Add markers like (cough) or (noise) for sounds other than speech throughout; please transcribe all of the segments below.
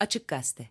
Açık Gazete.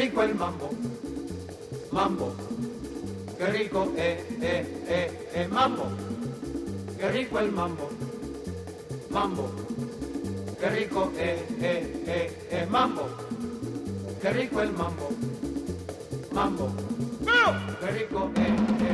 Rico el mambo. Mambo, qué rico, eh, eh, eh, eh, mambo. Qué rico el mambo. Mambo, qué rico, eh, eh, eh, eh, mambo. Qué rico el mambo. Mambo, qué rico, eh, eh, eh,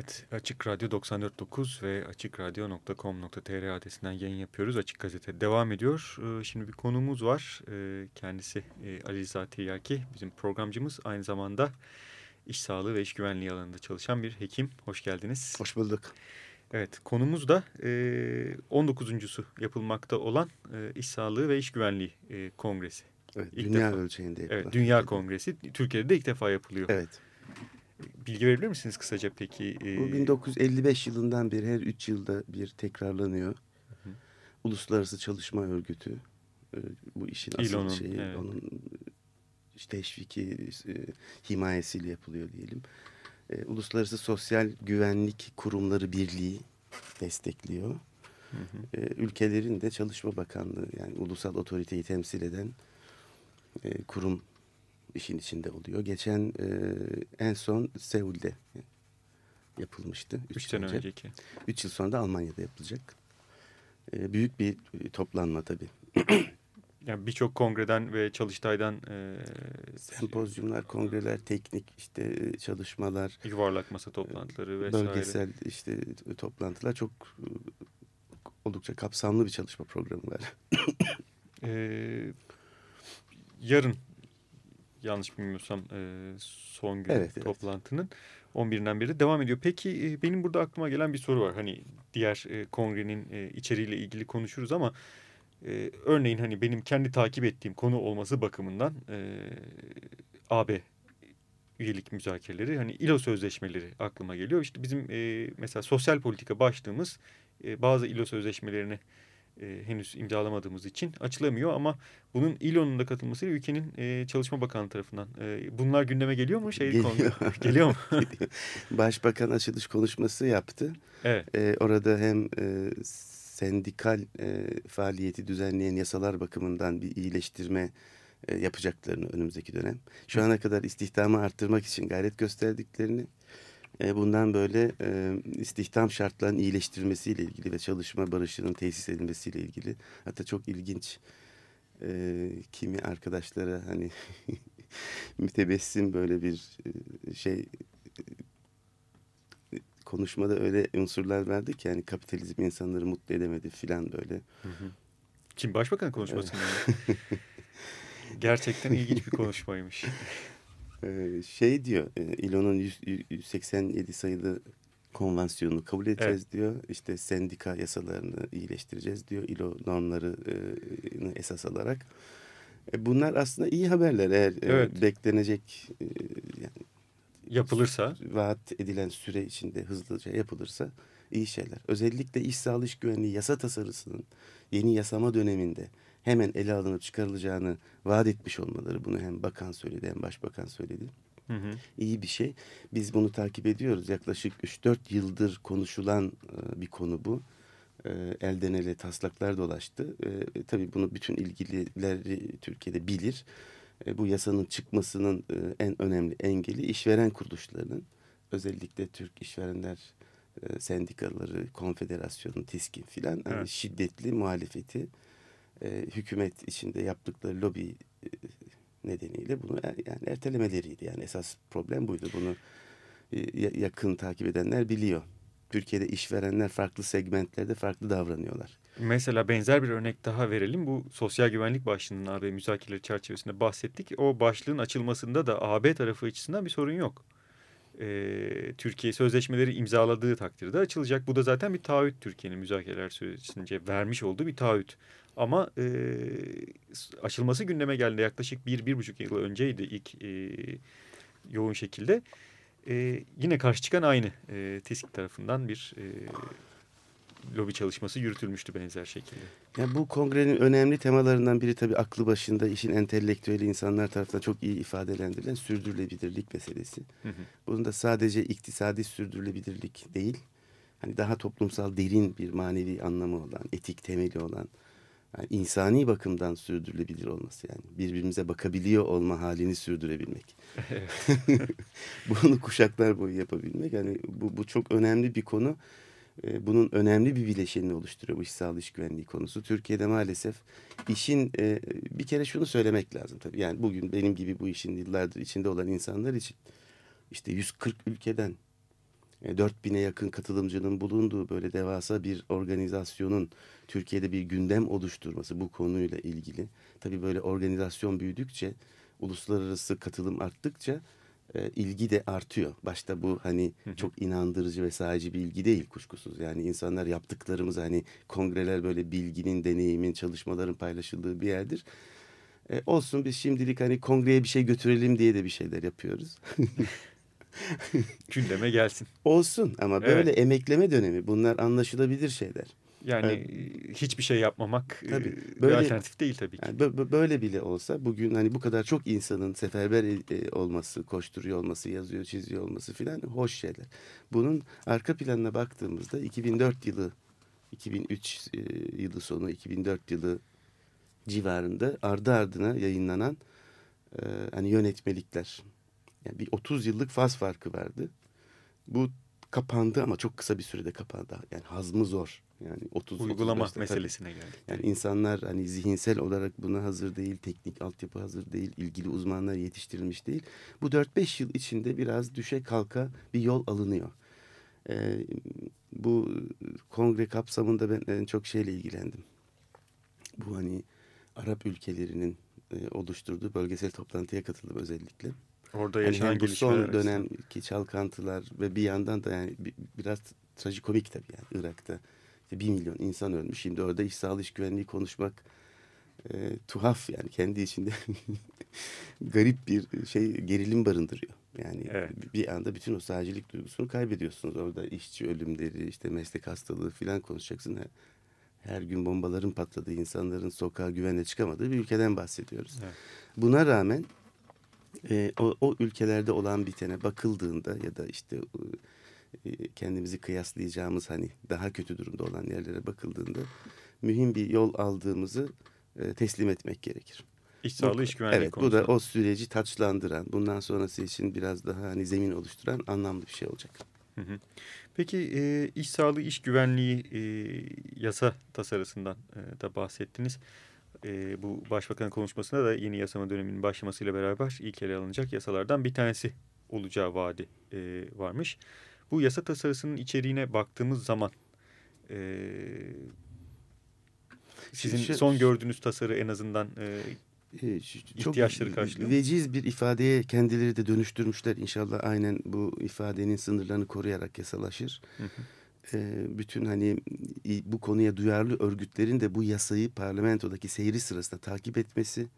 Evet, Açık Radyo 94.9 ve açıkradyo.com.tr adresinden yayın yapıyoruz. Açık Gazete devam ediyor. Ee, Şimdi bir konuğumuz var. Ee, Kendisi e, Ali Rıza Tiryaki, bizim programcımız. Aynı zamanda iş sağlığı ve iş güvenliği alanında çalışan bir hekim. Hoş geldiniz. Hoş bulduk. Evet, konumuz da e, 19.sü yapılmakta olan e, İş Sağlığı ve İş Güvenliği e, Kongresi. Evet, İlk dünya defa. ölçeğinde yapılan. Evet, Dünya Kongresi. Türkiye'de de ilk defa yapılıyor. Evet. Bilgi verebilir misiniz kısaca peki? Bu Ee, 1955 yılından beri her 3 yılda bir tekrarlanıyor. hı. Uluslararası Çalışma Örgütü e, bu işin asıl İLO'nun, şeyi. evet. Onun işte teşviki, e, himayesiyle yapılıyor diyelim. E, Uluslararası Sosyal Güvenlik Kurumları Birliği destekliyor. hı hı. E, ülkelerin de Çalışma Bakanlığı yani ulusal otoriteyi temsil eden e, kurum işin içinde oluyor. Geçen e, en son Seul'de yapılmıştı. Üç sene önceki. Üç yıl sonra da Almanya'da yapılacak. E, büyük bir e, toplanma tabii. (clears throat) Yani birçok kongreden ve çalıştaydan e, Sempozyumlar, kongreler, teknik işte e, çalışmalar, yuvarlak masa toplantıları vesaire. bölgesel işte e, toplantılar çok e, oldukça kapsamlı bir çalışma programı var. Ee, yarın yanlış bilmiyorsam e, son gün Evet, evet. toplantının 11'inden beri devam ediyor. Peki e, benim burada aklıma gelen bir soru var. Hani diğer e, kongrenin e, içeriğiyle ilgili konuşuruz ama e, örneğin hani benim kendi takip ettiğim konu olması bakımından e, AB üyelik müzakereleri hani İLO sözleşmeleri aklıma geliyor. İşte bizim e, mesela sosyal politika başlığımız e, bazı İLO sözleşmelerini e, henüz imzalamadığımız için açılamıyor ama bunun İLO'nun da katılmasıyla ülkenin e, Çalışma Bakanlığı tarafından e, bunlar gündeme geliyor mu? Şey, Geliyor. (laughs) geliyor mu? (laughs) Başbakan açılış konuşması yaptı. evet. E, orada hem e, sendikal e, faaliyeti düzenleyen yasalar bakımından bir iyileştirme e, yapacaklarını önümüzdeki dönem. Şu ana kadar istihdamı arttırmak için gayret gösterdiklerini, bundan böyle e, istihdam şartlarının iyileştirilmesiyle ilgili ve çalışma barışının tesis edilmesiyle ilgili hatta çok ilginç e, kimi arkadaşlara hani (laughs) mütebessim böyle bir e, şey konuşmada öyle unsurlar verdi ki yani kapitalizm insanları mutlu edemedi filan böyle. Hı hı. Kim başbakan konuşması mı? (laughs) Gerçekten ilginç bir konuşmaymış. (laughs) Ee, şey diyor İLO'nun 187 sayılı konvansiyonunu kabul edeceğiz evet. diyor. İşte sendika yasalarını iyileştireceğiz diyor. İLO normlarını esas alarak. E, bunlar aslında iyi haberler eğer evet. beklenecek yani yapılırsa vaat edilen süre içinde hızlıca yapılırsa iyi şeyler. Özellikle iş sağlığı iş güvenliği yasa tasarısının yeni yasama döneminde hemen ele alınıp çıkarılacağını vaat etmiş olmaları bunu hem bakan söyledi hem başbakan söyledi. Hı hı. İyi bir şey. Biz bunu takip ediyoruz. Yaklaşık 3-4 yıldır konuşulan bir konu bu. Elden ele taslaklar dolaştı. E, tabii bunu bütün ilgililer Türkiye'de bilir. bu yasanın çıkmasının en önemli engeli işveren kuruluşlarının özellikle Türk işverenler sendikaları, konfederasyonu, TİSKİ filan evet. yani şiddetli muhalefeti e, hükümet içinde yaptıkları lobi e, nedeniyle bunu er, yani ertelemeleriydi. Yani esas problem buydu. Bunu e, yakın takip edenler biliyor. Türkiye'de işverenler farklı segmentlerde farklı davranıyorlar. Mesela benzer bir örnek daha verelim. Bu sosyal güvenlik başlığının AB müzakereleri çerçevesinde bahsettik. O başlığın açılmasında da AB tarafı açısından bir sorun yok. Ee, Türkiye sözleşmeleri imzaladığı takdirde açılacak. Bu da zaten bir taahhüt Türkiye'nin müzakereler sürecince vermiş olduğu bir taahhüt. Ama e, aşılması gündeme geldi yaklaşık bir, bir buçuk yıl önceydi ilk e, yoğun şekilde. E, yine karşı çıkan aynı e, TİSK tarafından bir e, lobi çalışması yürütülmüştü benzer şekilde. Ya bu kongrenin önemli temalarından biri tabii aklı başında işin entelektüeli insanlar tarafından çok iyi ifadelendirilen sürdürülebilirlik meselesi. Hı hı. Bunun da sadece iktisadi sürdürülebilirlik değil, hani daha toplumsal derin bir manevi anlamı olan, etik temeli olan yani insani bakımdan sürdürülebilir olması yani birbirimize bakabiliyor olma halini sürdürebilmek. (laughs) Bunu kuşaklar boyu yapabilmek yani bu, bu çok önemli bir konu. Ee, bunun önemli bir bileşenini oluşturuyor bu iş sağlığı iş güvenliği konusu. Türkiye'de maalesef işin e, bir kere şunu söylemek lazım tabii. Yani bugün benim gibi bu işin yıllardır içinde olan insanlar için işte 140 ülkeden 4000'e yakın katılımcının bulunduğu böyle devasa bir organizasyonun Türkiye'de bir gündem oluşturması bu konuyla ilgili. Tabii böyle organizasyon büyüdükçe, uluslararası katılım arttıkça e, ilgi de artıyor. Başta bu hani çok inandırıcı ve sadece bir ilgi değil kuşkusuz. Yani insanlar yaptıklarımız hani kongreler böyle bilginin, deneyimin, çalışmaların paylaşıldığı bir yerdir. E, olsun biz şimdilik hani kongreye bir şey götürelim diye de bir şeyler yapıyoruz. (laughs) (laughs) Gündeme gelsin. Olsun ama böyle evet. emekleme dönemi bunlar anlaşılabilir şeyler. Yani evet. hiçbir şey yapmamak tabii, böyle, bir alternatif değil tabii ki. Yani böyle bile olsa bugün hani bu kadar çok insanın seferber e, olması, koşturuyor olması, yazıyor, çiziyor olması filan hoş şeyler. Bunun arka planına baktığımızda 2004 yılı, 2003 e, yılı sonu, 2004 yılı civarında ardı ardına yayınlanan e, hani yönetmelikler yani bir 30 yıllık faz farkı vardı. Bu kapandı ama çok kısa bir sürede kapandı. Yani hazmı zor. Yani 30 uygulama meselesine geldik. Yani insanlar hani zihinsel olarak buna hazır değil, teknik altyapı hazır değil, ilgili uzmanlar yetiştirilmiş değil. Bu 4-5 yıl içinde biraz düşe kalka bir yol alınıyor. Ee, bu kongre kapsamında ben en çok şeyle ilgilendim. Bu hani Arap ülkelerinin e, oluşturduğu bölgesel toplantıya katıldım özellikle. Orada yaşanan yani bu son dönemki çalkantılar ve bir yandan da yani biraz trajikomik tabii yani Irak'ta işte bir milyon insan ölmüş. Şimdi orada iş sağlığı iş güvenliği konuşmak e, tuhaf yani kendi içinde (laughs) garip bir şey gerilim barındırıyor. Yani evet. bir anda bütün o sağcılık duygusunu kaybediyorsunuz. Orada işçi ölümleri, işte meslek hastalığı falan konuşacaksın. Her gün bombaların patladığı, insanların sokağa güvenle çıkamadığı bir ülkeden bahsediyoruz. Evet. Buna rağmen e, o, o ülkelerde olan bitene bakıldığında ya da işte e, kendimizi kıyaslayacağımız hani daha kötü durumda olan yerlere bakıldığında mühim bir yol aldığımızı e, teslim etmek gerekir. İş sağlığı, iş güvenliği Evet, konusu. bu da o süreci taçlandıran, bundan sonrası için biraz daha hani zemin oluşturan anlamlı bir şey olacak. Hı hı. Peki e, iş sağlığı, iş güvenliği e, yasa tasarısından e, da bahsettiniz e, bu başbakan konuşmasında da yeni yasama döneminin başlamasıyla beraber ilk ele alınacak yasalardan bir tanesi olacağı vaadi e, varmış. bu yasa tasarısının içeriğine baktığımız zaman e, sizin Şu- son gördüğünüz tasarı en azından e, Ee, şu- İhtiyaçları karşılıyor? Veciz bir ifadeye kendileri de dönüştürmüşler. İnşallah aynen bu ifadenin sınırlarını koruyarak yasalaşır. Hı hı. Bütün hani bu konuya duyarlı örgütlerin de bu yasayı parlamentodaki seyri sırasında takip etmesi,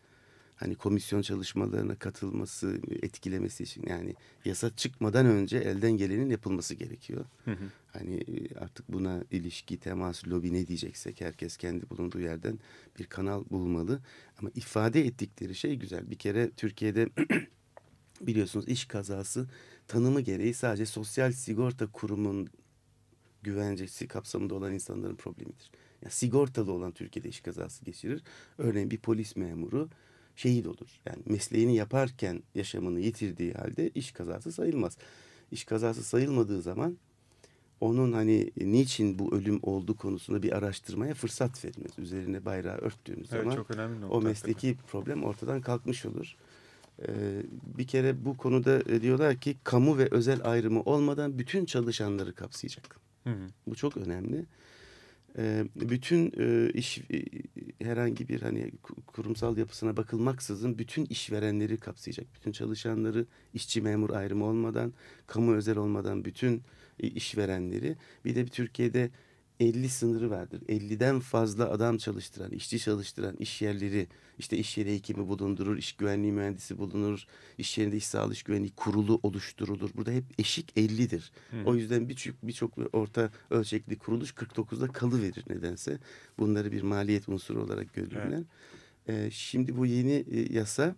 hani komisyon çalışmalarına katılması, etkilemesi için yani yasa çıkmadan önce elden gelenin yapılması gerekiyor. Hı hı. Hani e, artık buna ilişki, temas, lobi ne diyeceksek herkes kendi bulunduğu yerden bir kanal bulmalı. Ama ifade ettikleri şey güzel. Bir kere Türkiye'de (clears throat) biliyorsunuz iş kazası tanımı gereği sadece Sosyal Sigorta Kurumu'nun güvencesi kapsamında olan insanların problemidir. Yani sigortalı olan Türkiye'de iş kazası geçirir. Örneğin bir polis memuru şehit olur. Yani mesleğini yaparken yaşamını yitirdiği halde iş kazası sayılmaz. İş kazası sayılmadığı zaman onun hani niçin bu ölüm oldu konusunda bir araştırmaya fırsat verilmez. Üzerine bayrağı örttüğümüz Evet, zaman çok önemli o mesleki problem ortadan kalkmış olur. Ee, bir kere bu konuda e, diyorlar ki kamu ve özel ayrımı olmadan bütün çalışanları kapsayacak. Hı hı. Bu çok önemli. Ee, bütün e, iş e, herhangi bir hani ku- kurumsal yapısına bakılmaksızın bütün işverenleri kapsayacak. Bütün çalışanları işçi memur ayrımı olmadan, kamu özel olmadan bütün e, işverenleri. Bir de bir Türkiye'de 50 sınırı vardır. 50'den fazla adam çalıştıran, işçi çalıştıran iş yerleri, işte iş yeri hekimi bulundurur, iş güvenliği mühendisi bulunur, iş yerinde iş sağlığı iş güvenliği kurulu oluşturulur. Burada hep eşik 50'dir. Hı. O yüzden birçok birçok orta ölçekli kuruluş 49'da kalıverir nedense. Bunları bir maliyet unsuru olarak görürler. Ee, şimdi bu yeni e, yasa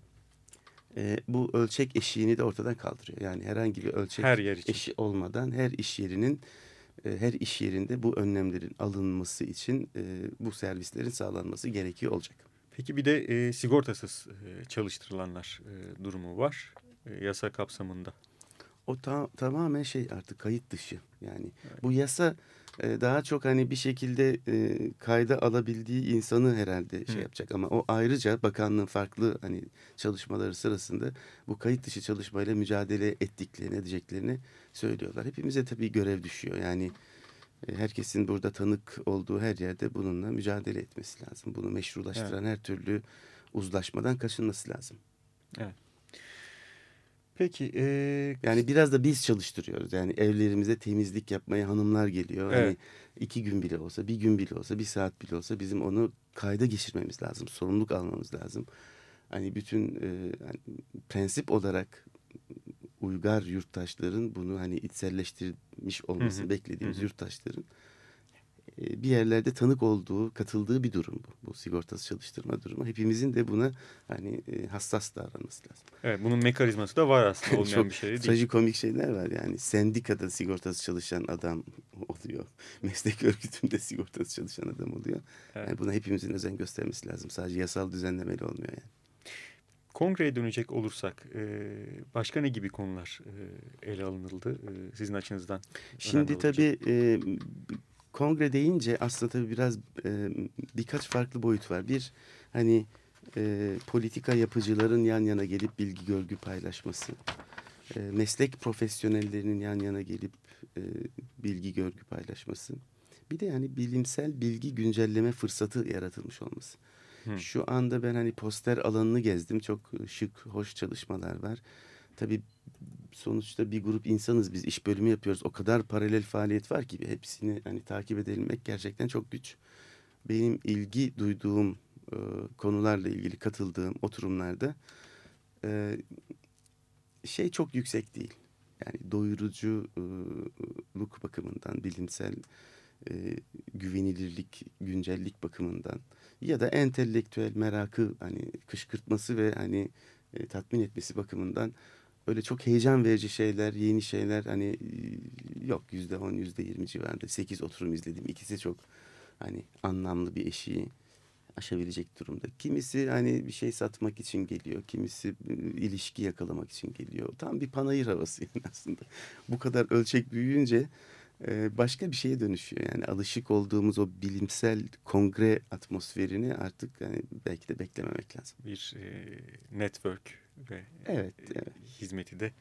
e, bu ölçek eşiğini de ortadan kaldırıyor. Yani herhangi bir ölçek Her yer için. eşi olmadan her iş yerinin e, her iş yerinde bu önlemlerin alınması için e, bu servislerin sağlanması gerekiyor olacak. Peki bir de e, sigortasız e, çalıştırılanlar e, durumu var e, yasa kapsamında. O ta- tamamen şey artık kayıt dışı. Yani bu yasa e, daha çok hani bir şekilde e, kayda alabildiği insanı herhalde şey yapacak ama o ayrıca bakanlığın farklı hani çalışmaları sırasında bu kayıt dışı çalışmayla mücadele ettiklerini, edeceklerini söylüyorlar. Hepimize tabii görev düşüyor. Yani e, herkesin burada tanık olduğu her yerde bununla mücadele etmesi lazım. Bunu meşrulaştıran her türlü uzlaşmadan kaçınması lazım. Peki e, Yani biraz da biz çalıştırıyoruz. Yani evlerimize temizlik yapmaya hanımlar geliyor. Hani Evet. iki gün bile olsa, bir gün bile olsa, bir saat bile olsa bizim onu kayda geçirmemiz lazım. Sorumluluk almamız lazım. Hani bütün e, hani prensip olarak uygar yurttaşların bunu hani içselleştirmiş olmasını beklediğimiz yurttaşların bir yerlerde tanık olduğu, katıldığı bir durum bu. Bu sigortası çalıştırma durumu. Hepimizin de buna hani e, hassas davranması lazım. evet, bunun mekanizması da var aslında (laughs) olmayan Çok bir şey değil. Trajikomik şeyler var yani. Sendikada sigortası çalışan adam (laughs) oluyor. Meslek örgütünde sigortası çalışan adam oluyor. Evet. Yani buna hepimizin özen göstermesi lazım. Sadece yasal düzenlemeyle olmuyor yani. Kongreye dönecek olursak e, başka ne gibi konular e, ele alınıldı e, sizin açınızdan? Şimdi tabii e, kongre deyince aslında tabii biraz e, birkaç farklı boyut var. Bir hani e, politika yapıcıların yan yana gelip bilgi görgü paylaşması. E, meslek profesyonellerinin yan yana gelip e, bilgi görgü paylaşması. Bir de yani bilimsel bilgi güncelleme fırsatı yaratılmış olması. Hı. Şu anda ben hani poster alanını gezdim. Çok şık, hoş çalışmalar var. Tabii sonuçta bir grup insanız biz iş bölümü yapıyoruz. O kadar paralel faaliyet var ki hepsini hani takip edebilmek gerçekten çok güç. Benim ilgi duyduğum e, konularla ilgili katıldığım oturumlarda e, şey çok yüksek değil. Yani doyuruculuk bakımından, bilimsel e, güvenilirlik, güncellik bakımından ya da entelektüel merakı hani kışkırtması ve hani e, tatmin etmesi bakımından öyle çok heyecan verici şeyler, yeni şeyler hani yok yüzde on, yüzde yirmi civarında. Sekiz oturum izledim. İkisi çok hani anlamlı bir eşiği aşabilecek durumda. Kimisi hani bir şey satmak için geliyor. Kimisi ilişki yakalamak için geliyor. Tam bir panayır havası yani (laughs) aslında. Bu kadar ölçek büyüyünce e, başka bir şeye dönüşüyor. Yani alışık olduğumuz o bilimsel kongre atmosferini artık yani belki de beklememek lazım. bir e, network ve Evet, e, evet. hizmeti de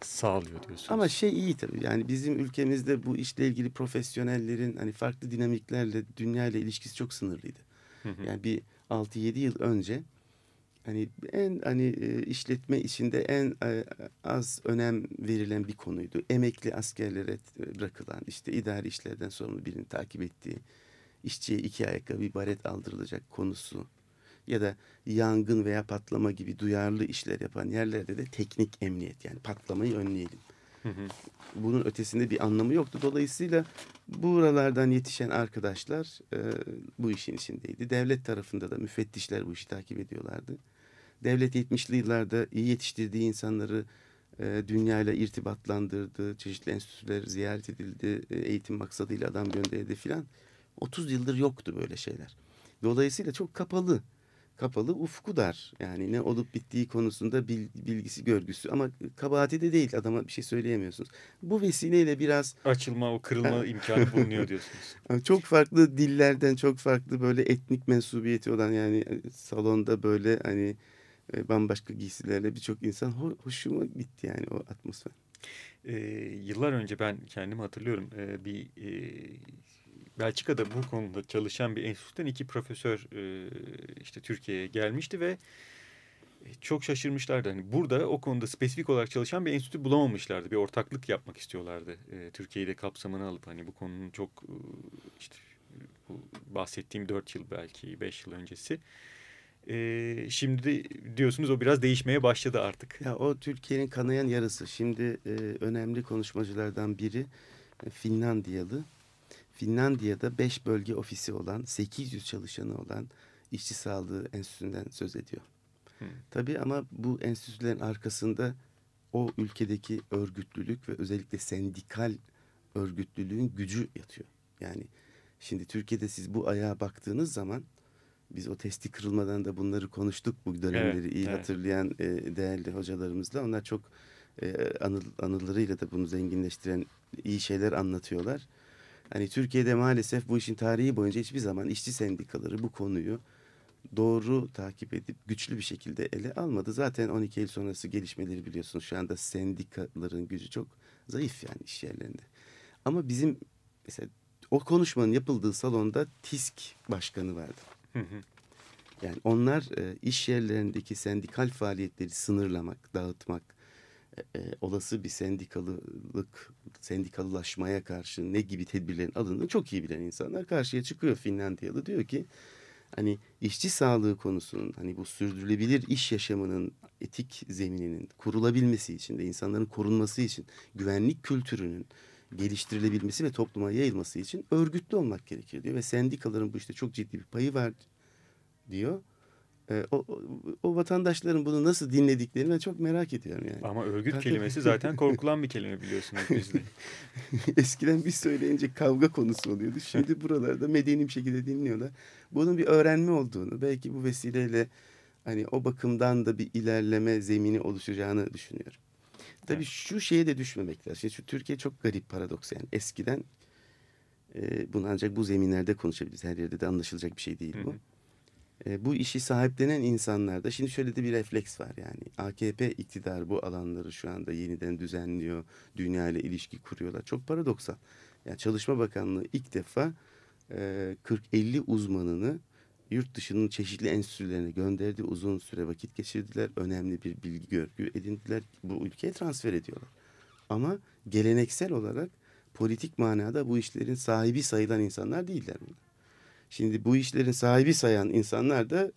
sağlıyor diyorsunuz. Ama şey iyi tabii yani bizim ülkemizde bu işle ilgili profesyonellerin hani farklı dinamiklerle dünya ile ilişkisi çok sınırlıydı. Hı hı. Yani bir 6-7 yıl önce hani en hani e, işletme içinde en e, az önem verilen bir konuydu. Emekli askerlere bırakılan işte idari işlerden sorumlu birini takip ettiği işçiye iki ayakkabı bir baret aldırılacak konusu ya da yangın veya patlama gibi duyarlı işler yapan yerlerde de teknik emniyet yani patlamayı önleyelim. Bunun ötesinde bir anlamı yoktu. Dolayısıyla buralardan yetişen arkadaşlar e, bu işin içindeydi. Devlet tarafında da müfettişler bu işi takip ediyorlardı. Devlet 70'li yıllarda iyi yetiştirdiği insanları e, dünyayla irtibatlandırdı. Çeşitli enstitüler ziyaret edildi. E, eğitim maksadıyla adam gönderildi filan. 30 yıldır yoktu böyle şeyler. Dolayısıyla çok kapalı kapalı ufku dar. Yani ne olup bittiği konusunda bilgisi görgüsü ama kabahati de değil adama bir şey söyleyemiyorsunuz. Bu vesileyle biraz... Açılma o kırılma imkanı bulunuyor (laughs) diyorsunuz. çok farklı dillerden çok farklı böyle etnik mensubiyeti olan yani salonda böyle hani e, bambaşka giysilerle birçok insan hoşuma gitti yani o atmosfer. Ee, yıllar önce ben kendim hatırlıyorum ee, bir e, Belçika'da bu konuda çalışan bir enstitüden iki profesör e, işte Türkiye'ye gelmişti ve çok şaşırmışlardı. Hani burada o konuda spesifik olarak çalışan bir enstitü bulamamışlardı. Bir ortaklık yapmak istiyorlardı. E, Türkiye'yi de kapsamını alıp hani bu konunun çok e, işte bu bahsettiğim dört yıl belki beş yıl öncesi. E, şimdi de diyorsunuz o biraz değişmeye başladı artık. Ya o Türkiye'nin kanayan yarısı. Şimdi e, önemli konuşmacılardan biri e, Finlandiyalı Finlandiya'da 5 bölge ofisi olan 800 çalışanı olan işçi sağlığı enstitüsünden söz ediyor. Hmm. Tabii ama bu enstitülerin arkasında o ülkedeki örgütlülük ve özellikle sendikal örgütlülüğün gücü yatıyor. Yani şimdi Türkiye'de siz bu ayağa baktığınız zaman biz o testi kırılmadan da bunları konuştuk bu dönemleri evet, iyi evet. hatırlayan e, değerli hocalarımızla. Onlar çok e, anıl, anılarıyla da bunu zenginleştiren iyi şeyler anlatıyorlar. Hani Türkiye'de maalesef bu işin tarihi boyunca hiçbir zaman işçi sendikaları bu konuyu doğru takip edip güçlü bir şekilde ele almadı. Zaten 12 Eylül sonrası gelişmeleri biliyorsunuz. Şu anda sendikaların gücü çok zayıf yani iş yerlerinde. Ama bizim mesela o konuşmanın yapıldığı salonda TİSK başkanı vardı. Yani onlar e, iş yerlerindeki sendikal faaliyetleri sınırlamak, dağıtmak, e, olası bir sendikalılık, sendikalılaşmaya karşı ne gibi tedbirlerin alındığını çok iyi bilen insanlar karşıya çıkıyor Finlandiyalı. Diyor ki hani işçi sağlığı konusunun hani bu sürdürülebilir iş yaşamının etik zemininin kurulabilmesi için de insanların korunması için güvenlik kültürünün geliştirilebilmesi ve topluma yayılması için örgütlü olmak gerekiyor diyor ve sendikaların bu işte çok ciddi bir payı var diyor. E, o, o, vatandaşların bunu nasıl dinlediklerini ben çok merak ediyorum yani. Ama örgüt kelimesi zaten korkulan bir kelime biliyorsunuz bizde. (laughs) Eskiden biz söyleyince kavga konusu oluyordu. Şimdi buralarda medeni bir şekilde dinliyorlar. Bunun bir öğrenme olduğunu belki bu vesileyle hani o bakımdan da bir ilerleme zemini oluşacağını düşünüyorum. Tabii evet. şu şeye de düşmemek lazım. Şimdi şu Türkiye çok garip paradoks yani. Eskiden e, bunu ancak bu zeminlerde konuşabiliriz. Her yerde de anlaşılacak bir şey değil bu. Hı hı e, bu işi sahiplenen insanlarda şimdi şöyle de bir refleks var yani AKP iktidar bu alanları şu anda yeniden düzenliyor dünya ile ilişki kuruyorlar çok paradoksal yani Çalışma Bakanlığı ilk defa e, 40-50 uzmanını yurt dışının çeşitli enstitülerine gönderdi uzun süre vakit geçirdiler önemli bir bilgi görgü edindiler bu ülkeye transfer ediyorlar ama geleneksel olarak politik manada bu işlerin sahibi sayılan insanlar değiller. Şimdi bu işlerin sahibi sayan insanlar da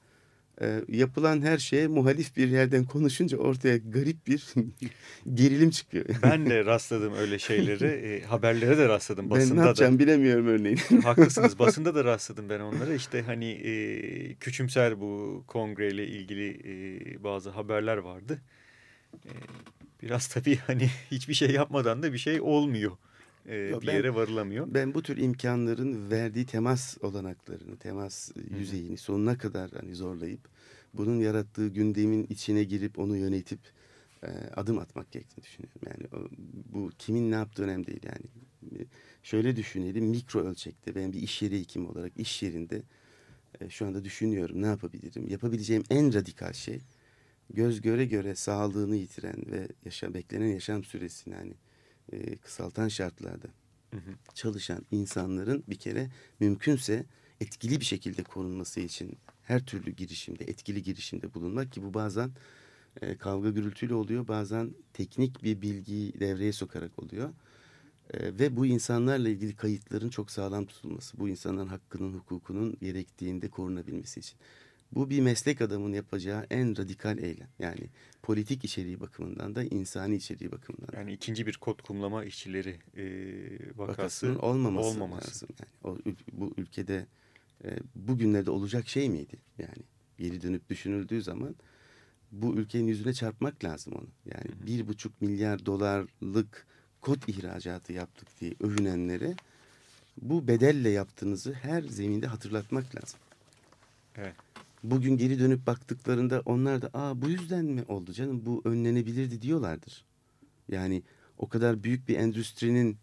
e, yapılan her şeye muhalif bir yerden konuşunca ortaya garip bir (laughs) gerilim çıkıyor. (laughs) Ben de rastladım öyle şeyleri. (laughs) E, haberlere de rastladım. Basında ben ne yapacağım da. bilemiyorum örneğin. Haklısınız. Basında da rastladım ben onlara. İşte hani e, küçümser bu kongreyle ilgili e, bazı haberler vardı. E, biraz tabii hani hiçbir şey yapmadan da bir şey olmuyor e, Yok, bir ben, yere varılamıyor. Ben bu tür imkanların verdiği temas olanaklarını, temas Hı. yüzeyini sonuna kadar hani zorlayıp bunun yarattığı gündemin içine girip onu yönetip e, adım atmak gerektiğini düşünüyorum. Yani o, bu kimin ne yaptığı önemli değil yani. E, şöyle düşünelim mikro ölçekte ben bir iş yeri hekimi olarak iş yerinde e, şu anda düşünüyorum ne yapabilirim. Yapabileceğim en radikal şey göz göre göre sağlığını yitiren ve yaşa, beklenen yaşam süresini hani e, kısaltan şartlarda Hı hı. çalışan insanların bir kere mümkünse etkili bir şekilde korunması için her türlü girişimde, etkili girişimde bulunmak ki bu bazen e, kavga gürültüyle oluyor, bazen teknik bir bilgiyi devreye sokarak oluyor. E, ve bu insanlarla ilgili kayıtların çok sağlam tutulması, bu insanların hakkının, hukukunun gerektiğinde korunabilmesi için. Bu bir meslek adamının yapacağı en radikal eylem. Yani politik içeriği bakımından da insani içeriği bakımından da. Yani ikinci bir kod kumlama işçileri e, vakası vakasının olmaması, olmaması. lazım. Yani o, bu ülkede e, bugünlerde olacak şey miydi? Yani geri dönüp düşünüldüğü zaman bu ülkenin yüzüne çarpmak lazım onu. Yani Hı hı. bir buçuk milyar dolarlık kod ihracatı yaptık diye övünenlere bu bedelle yaptığınızı her zeminde hatırlatmak lazım. Evet. Bugün geri dönüp baktıklarında onlar da aa bu yüzden mi oldu canım bu önlenebilirdi diyorlardır. Yani o kadar büyük bir endüstrinin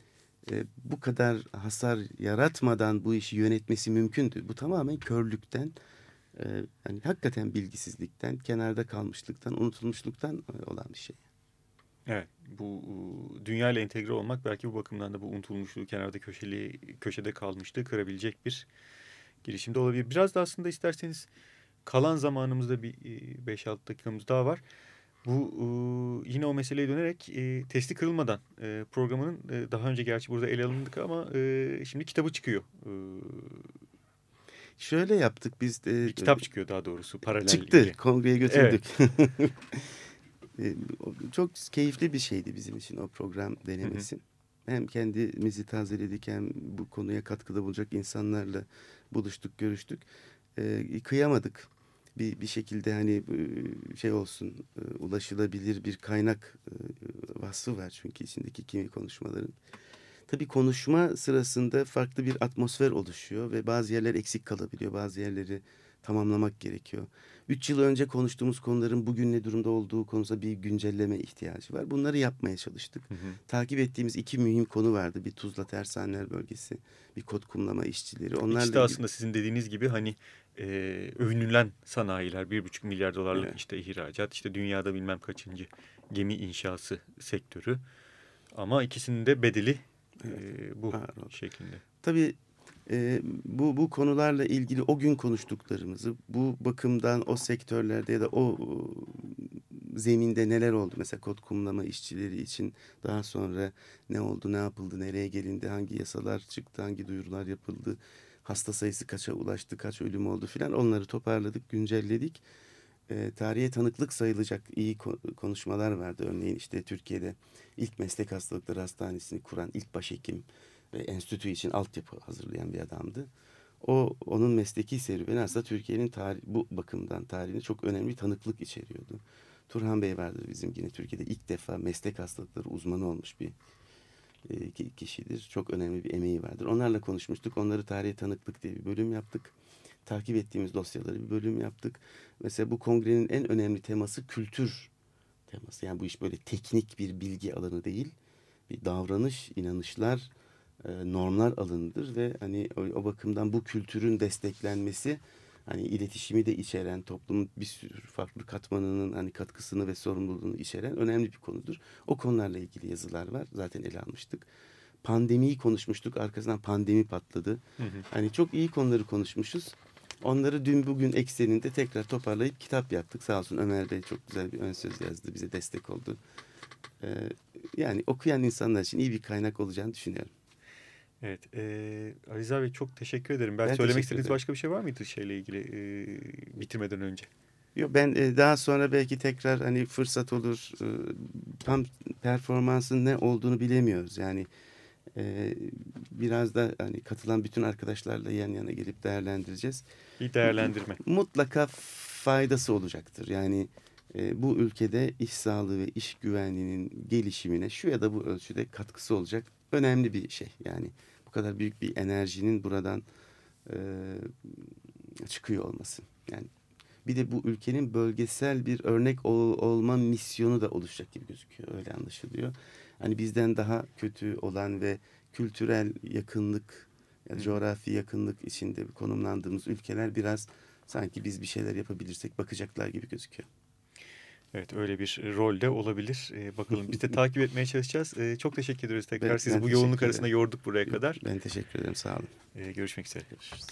e, bu kadar hasar yaratmadan bu işi yönetmesi mümkündü. Bu tamamen körlükten, e, yani hakikaten bilgisizlikten, kenarda kalmışlıktan, unutulmuşluktan e, olan bir şey. Evet. Bu dünya ile entegre olmak belki bu bakımdan da bu unutulmuşluğu kenarda köşeli köşede kalmıştı kırabilecek bir girişimde olabilir. Biraz da aslında isterseniz kalan zamanımızda bir 5-6 dakikamız daha var. Bu yine o meseleye dönerek testi kırılmadan programının daha önce gerçi burada ele alındık ama şimdi kitabı çıkıyor. Şöyle yaptık biz de. bir kitap çıkıyor daha doğrusu paralel. Çıktı, ile. kongreye götürdük. (laughs) E, o Çok keyifli bir şeydi bizim için o program denemesi. Hem kendimizi tazeledik hem bu konuya katkıda bulacak insanlarla buluştuk, görüştük. E, kıyamadık. Bir, bir şekilde hani şey olsun, ulaşılabilir bir kaynak vasfı var çünkü içindeki kimi konuşmaların. Tabii konuşma sırasında farklı bir atmosfer oluşuyor ve bazı yerler eksik kalabiliyor, bazı yerleri tamamlamak gerekiyor. Üç yıl önce konuştuğumuz konuların bugün ne durumda olduğu konusunda bir güncelleme ihtiyacı var. Bunları yapmaya çalıştık. Hı hı. Takip ettiğimiz iki mühim konu vardı. Bir Tuzla Tersaneler Bölgesi, bir kod kumlama işçileri. Onlarla İkisi de aslında sizin dediğiniz gibi hani e, övünülen sanayiler bir buçuk milyar dolarlık Evet. işte ihracat işte dünyada bilmem kaçıncı gemi inşası sektörü ama ikisinin de bedeli e, bu Ağır şeklinde. Tabii e, bu bu konularla ilgili o gün konuştuklarımızı bu bakımdan o sektörlerde ya da o e, zeminde neler oldu mesela kod kumlama işçileri için daha sonra ne oldu ne yapıldı nereye gelindi hangi yasalar çıktı hangi duyurular yapıldı hasta sayısı kaça ulaştı kaç ölüm oldu filan onları toparladık güncelledik. E, tarihe tanıklık sayılacak iyi ko- konuşmalar vardı örneğin işte Türkiye'de ilk meslek hastalıkları hastanesini kuran ilk başhekim ve enstitü için altyapı hazırlayan bir adamdı. O onun mesleki serüveni aslında Türkiye'nin tarih, bu bakımdan tarihine çok önemli tanıklık içeriyordu. Turhan Bey vardır bizim yine Türkiye'de ilk defa meslek hastalıkları uzmanı olmuş bir e, ki- kişidir. Çok önemli bir emeği vardır. Onlarla konuşmuştuk. Onları tarihe tanıklık diye bir bölüm yaptık. Takip ettiğimiz dosyaları bir bölüm yaptık. Mesela bu kongrenin en önemli teması kültür teması. Yani bu iş böyle teknik bir bilgi alanı değil. Bir davranış, inanışlar, e, normlar alanıdır ve hani o, o bakımdan bu kültürün desteklenmesi hani iletişimi de içeren toplumun bir sürü farklı katmanının hani katkısını ve sorumluluğunu içeren önemli bir konudur. O konularla ilgili yazılar var. Zaten ele almıştık. Pandemiyi konuşmuştuk. Arkasından pandemi patladı. Hı hı. Hani çok iyi konuları konuşmuşuz. Onları dün bugün ekseninde tekrar toparlayıp kitap yaptık. Sağ olsun Ömer Bey çok güzel bir ön söz yazdı. Bize destek oldu. Ee, yani okuyan insanlar için iyi bir kaynak olacağını düşünüyorum. Evet. E, Aliza Bey çok teşekkür ederim. Ben, Ben söylemek istediğiniz ederim. başka bir şey var mıydı şeyle ilgili e, bitirmeden önce? Yo, ben e, daha sonra belki tekrar hani fırsat olur. E, tam performansın ne olduğunu bilemiyoruz. Yani e, biraz da hani katılan bütün arkadaşlarla yan yana gelip değerlendireceğiz. Bir değerlendirme. Mutlaka faydası olacaktır. Yani e, bu ülkede iş sağlığı ve iş güvenliğinin gelişimine şu ya da bu ölçüde katkısı olacak önemli bir şey. Yani kadar büyük bir enerjinin buradan e, çıkıyor olması. Yani bir de bu ülkenin bölgesel bir örnek ol- olma misyonu da oluşacak gibi gözüküyor. Öyle anlaşılıyor. Hani bizden daha kötü olan ve kültürel yakınlık, ya Hı. coğrafi yakınlık içinde konumlandığımız ülkeler biraz sanki biz bir şeyler yapabilirsek bakacaklar gibi gözüküyor. Evet öyle bir rolde olabilir. Ee, bakalım biz de (laughs) takip etmeye çalışacağız. Ee, çok teşekkür ederiz tekrar. Ben- Sizi ben bu yoğunluk arasında yorduk buraya kadar. Ben teşekkür ederim. Sağ olun. Ee, görüşmek üzere. Görüşürüz.